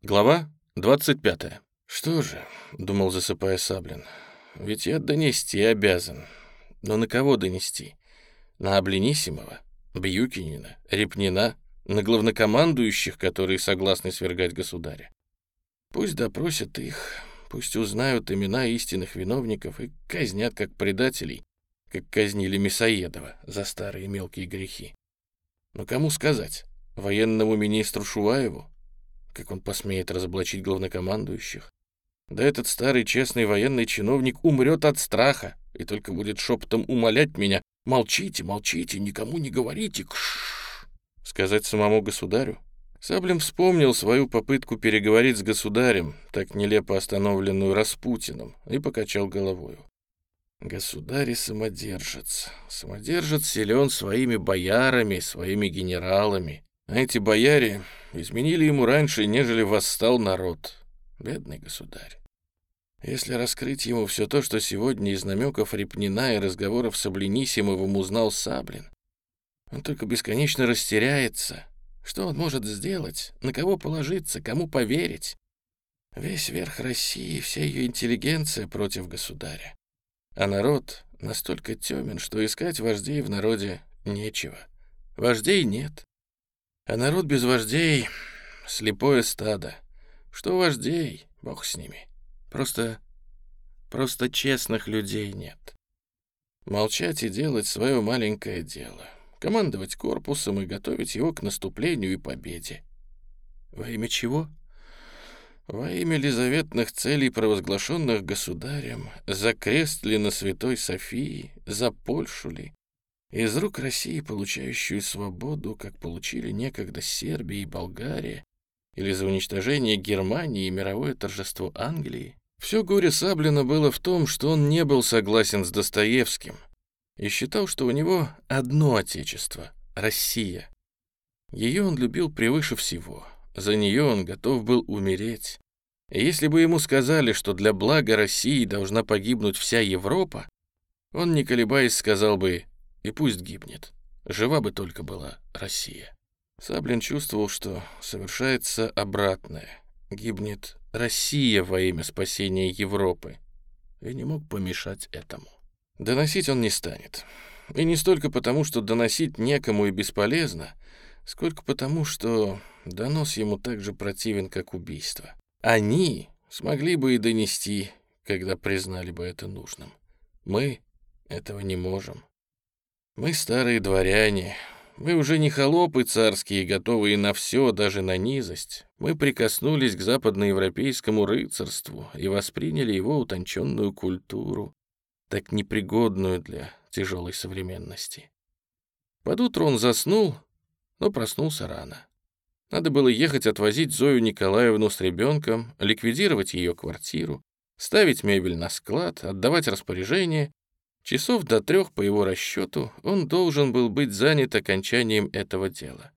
Глава 25. «Что же», — думал, засыпая Саблин, — «ведь я донести обязан. Но на кого донести? На Обленисимова, Бьюкинина, Репнина, на главнокомандующих, которые согласны свергать государя? Пусть допросят их, пусть узнают имена истинных виновников и казнят как предателей, как казнили Мясоедова за старые мелкие грехи. Но кому сказать? Военному министру Шуваеву? Как он посмеет разоблачить главнокомандующих? Да этот старый честный военный чиновник умрет от страха и только будет шепотом умолять меня «Молчите, молчите, никому не говорите, кш Сказать самому государю? Саблем вспомнил свою попытку переговорить с государем, так нелепо остановленную Распутиным, и покачал головою. Государь и самодержец. Самодержец силен своими боярами, своими генералами. А эти бояре изменили ему раньше, нежели восстал народ. Бедный государь. Если раскрыть ему все то, что сегодня из намеков Репнина и разговоров с Обленисимовым узнал Саблин, он только бесконечно растеряется. Что он может сделать? На кого положиться? Кому поверить? Весь верх России, вся ее интеллигенция против государя. А народ настолько темен, что искать вождей в народе нечего. Вождей нет. А народ без вождей — слепое стадо. Что вождей, бог с ними. Просто... просто честных людей нет. Молчать и делать свое маленькое дело. Командовать корпусом и готовить его к наступлению и победе. Во имя чего? Во имя лизаветных целей, провозглашенных государем, за крест ли на Святой Софии, за Польшу ли, из рук России, получающую свободу, как получили некогда Сербия и Болгария, или за уничтожение Германии и мировое торжество Англии, все горе Саблина было в том, что он не был согласен с Достоевским и считал, что у него одно отечество — Россия. Ее он любил превыше всего, за нее он готов был умереть. И если бы ему сказали, что для блага России должна погибнуть вся Европа, он, не колебаясь, сказал бы и пусть гибнет. Жива бы только была Россия. Саблин чувствовал, что совершается обратное. Гибнет Россия во имя спасения Европы. И не мог помешать этому. Доносить он не станет. И не столько потому, что доносить некому и бесполезно, сколько потому, что донос ему так же противен, как убийство. Они смогли бы и донести, когда признали бы это нужным. Мы этого не можем. Мы старые дворяне, мы уже не холопы царские, готовые на все, даже на низость. Мы прикоснулись к западноевропейскому рыцарству и восприняли его утонченную культуру, так непригодную для тяжелой современности. Под утро он заснул, но проснулся рано. Надо было ехать отвозить Зою Николаевну с ребенком, ликвидировать ее квартиру, ставить мебель на склад, отдавать распоряжение Часов до трех, по его расчету, он должен был быть занят окончанием этого дела.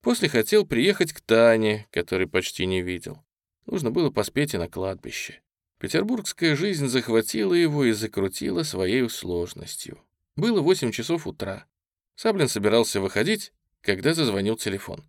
После хотел приехать к Тане, который почти не видел. Нужно было поспеть и на кладбище. Петербургская жизнь захватила его и закрутила своей сложностью. Было восемь часов утра. Саблин собирался выходить, когда зазвонил телефон.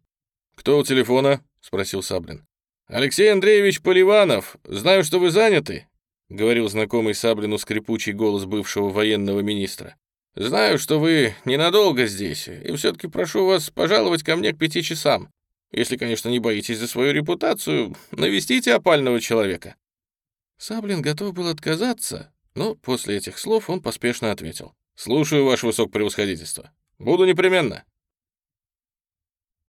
«Кто у телефона?» — спросил Саблин. «Алексей Андреевич Поливанов. Знаю, что вы заняты. — говорил знакомый Саблину скрипучий голос бывшего военного министра. «Знаю, что вы ненадолго здесь, и все-таки прошу вас пожаловать ко мне к пяти часам. Если, конечно, не боитесь за свою репутацию, навестите опального человека». Саблин готов был отказаться, но после этих слов он поспешно ответил. «Слушаю, ваше высокопревосходительство. Буду непременно».